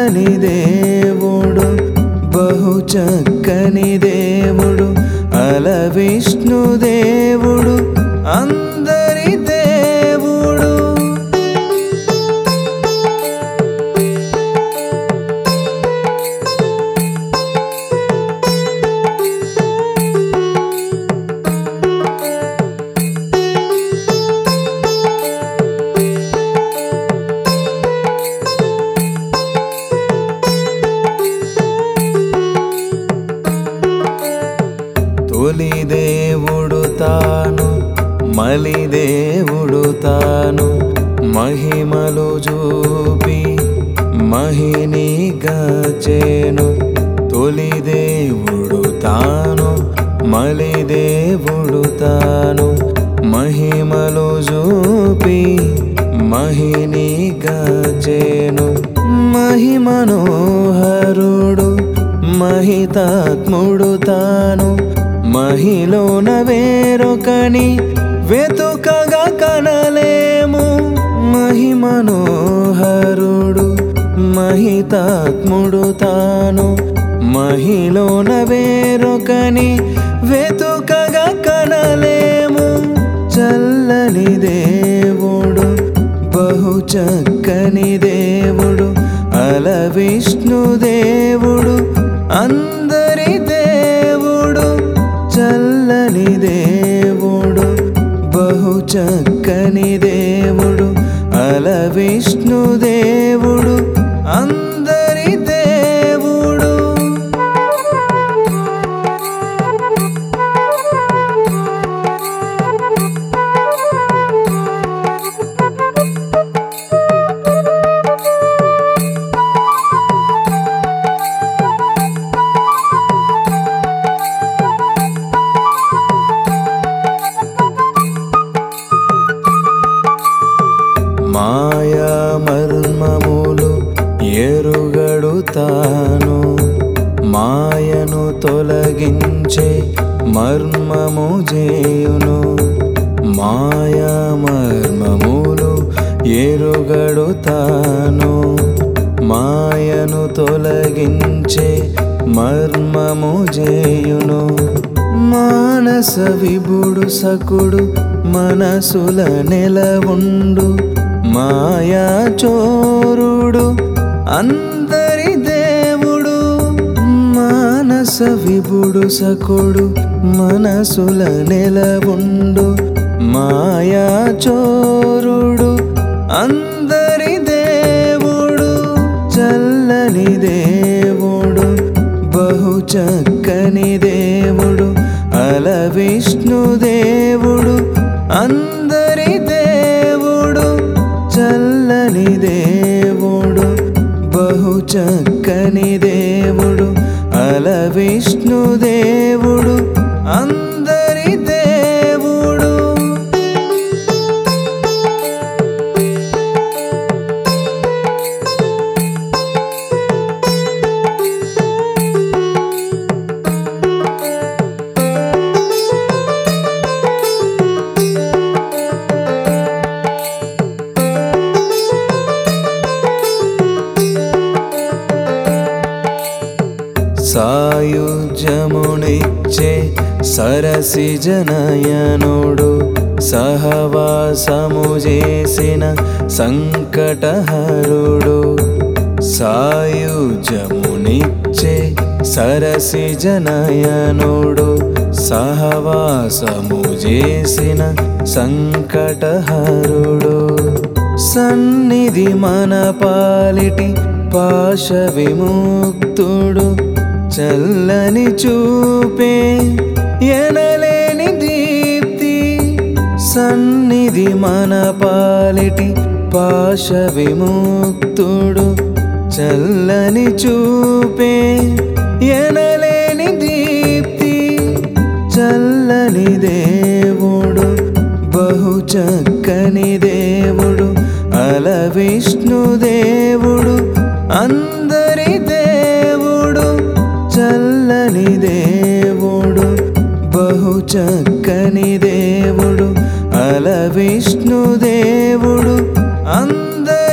చక్కని దేవుడు బహు చక్కని దేవుడు అల విష్ణు దేవుడు అంద మలిదేవుడు తాను మహిమలు చూపి మహినిగా చేను. తొలిదేవుడు తాను మలిదేవుడు తాను మహిమలు చూపి మహినిగాచేను మహిమనోహరుడు మహితాత్ముడు తాను మహిలోన వేరొకని వెతుకగా కనలేము. మహిమనోహరుడు మహితాత్ముడు తాను. మహిలోన వేరొకని వెతుకగా కనలేము. చల్లనిదే పడుతాను తాను మాయను తొలగించే మర్మము చేయును మాయా మర్మములు ఎరుగడుతాను. మాయను తొలగించే మర్మము చేయును మానస విభుడు సకుడు మనసుల నెలవుండు మాయా చోరుడు అందరి మానస విభుడు సకుడు మనసుల నెలవుండు మాయా చోరుడు అందరి దేవుడు చల్లని దేవుడు బహు చక్కని దేవుడు అల విష్ణు దేవుడు అందరి విష్ణుదేవుడు అంద సాయుజ్యమునిచ్చే సరసి జనయనుడు సహవాసము చేసిన సంకటహరుడు. సాయుజమునిచ్చే సరసి జనయనుడు సహవాసము చేసిన సంకటహరుడు. సన్నిధి మన పాలిటి పాశ విముక్తుడు. చల్లని చూపే ఎనలేని దీప్తి సన్నిధి మన పాలిటి పాశ విముక్తుడు చల్లని చూపే ఎనలేని దీప్తి చల్లని దేవుడు బహు చక్కని దేవుడు అల విష్ణు దేవుడు అందరి చక్కని దేవుడు అల విష్ణు దేవుడు అందరి